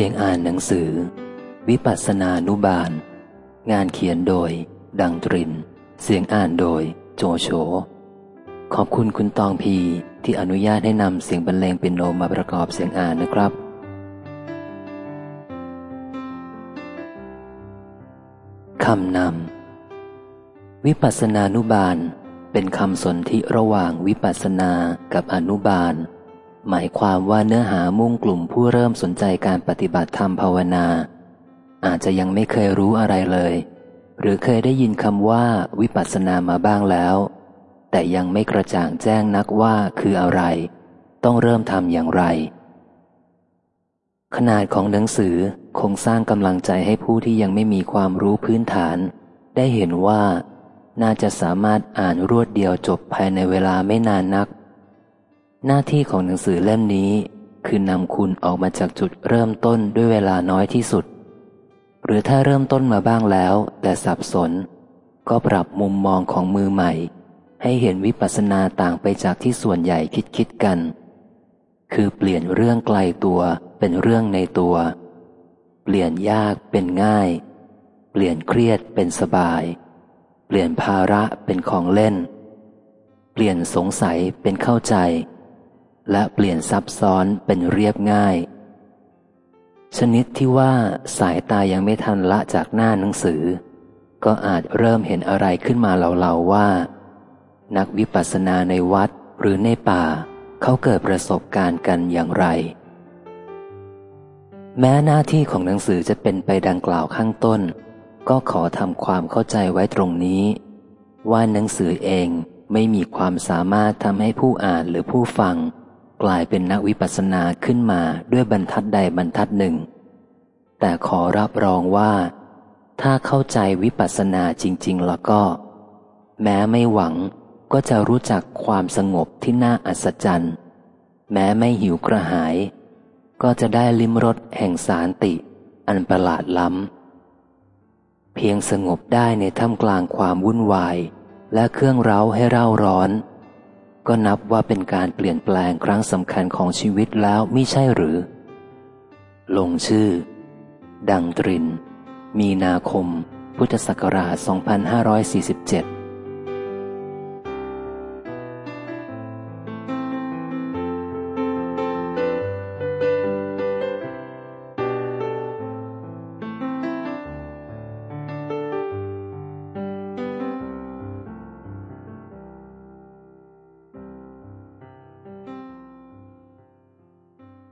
สียงอ่านหนังสือ วิปัสสนานุบาล งานเขียนโดย ดังตริน เสียงอ่านโดย โจโฉขอบคุณคุณตองพีที่อนุญาตให้นำเสียงบรรเลงเป็นโนมาประกอบเสียงอ่านนะครับคำนำวิปัสสนานุบาล เป็นคำสนธิระหว่างวิปัสสนากับอนุบาล หมายความว่าเนื้อหามุ่งกลุ่มผู้เริ่มสนใจการปฏิบัติธรรมภาวนา อาจจะยังไม่เคยรู้อะไรเลย หรือเคยได้ยินคำว่าวิปัสสนามาบ้างแล้ว แต่ยังไม่กระจ่างแจ้งนักว่าคืออะไร ต้องเริ่มทำอย่างไร ขนาดของหนังสือคงสร้างกำลังใจให้ผู้ที่ยังไม่มีความรู้พื้นฐาน ได้เห็นว่าน่าจะสามารถอ่านรวดเดียวจบภายในเวลาไม่นานนัก หน้าที่ของหนังสือเล่มนี้ คือนำคุณออกมาจากจุดเริ่มต้นด้วยเวลาน้อยที่สุด หรือถ้าเริ่มต้นมาบ้างแล้ว แต่สับสน ก็ปรับมุมมองของมือใหม่ ให้เห็นวิปัสสนาต่างไปจากที่ส่วนใหญ่คิดคิดกัน คือเปลี่ยนเรื่องไกลตัวเป็นเรื่องในตัว เปลี่ยนยากเป็นง่าย เปลี่ยนเครียดเป็นสบาย เปลี่ยนภาระเป็นของเล่น เปลี่ยนสงสัยเป็นเข้าใจ และเปลี่ยนซับซ้อนเป็นเรียบง่าย ชนิดที่ว่าสายตายังไม่ทันละจากหน้าหนังสือ ก็อาจเริ่มเห็นอะไรขึ้นมาเหล่าๆว่า นักวิปัสสนาในวัดหรือในป่า เขาเกิดประสบการณ์กันอย่างไร แม้หน้าที่ของหนังสือจะเป็นไปดังกล่าวข้างต้น ก็ขอทำความเข้าใจไว้ตรงนี้ ว่าหนังสือเองไม่มีความสามารถทำให้ผู้อ่านหรือผู้ฟัง กลายเป็นนักวิปัสสนาขึ้นมาด้วยบรรทัดใดบรรทัดหนึ่ง แต่ขอรับรองว่า ถ้าเข้าใจวิปัสสนาจริง ๆ แล้วก็ แม้ไม่หวังก็จะรู้จักความสงบที่น่าอัศจรรย์ แม้ไม่หิวกระหาย ก็จะได้ลิ้มรสแห่งสารติ อันประหลาดล้ำ เพียงสงบได้ในท่ามกลางความวุ่นวาย และเครื่องเร้าให้เร่าร้อน ก็นับว่าเป็นการเปลี่ยนแปลงครั้งสำคัญของชีวิตแล้วไม่ใช่หรือ ลงชื่อ ดังตริน มีนาคม พุทธศักราช 2547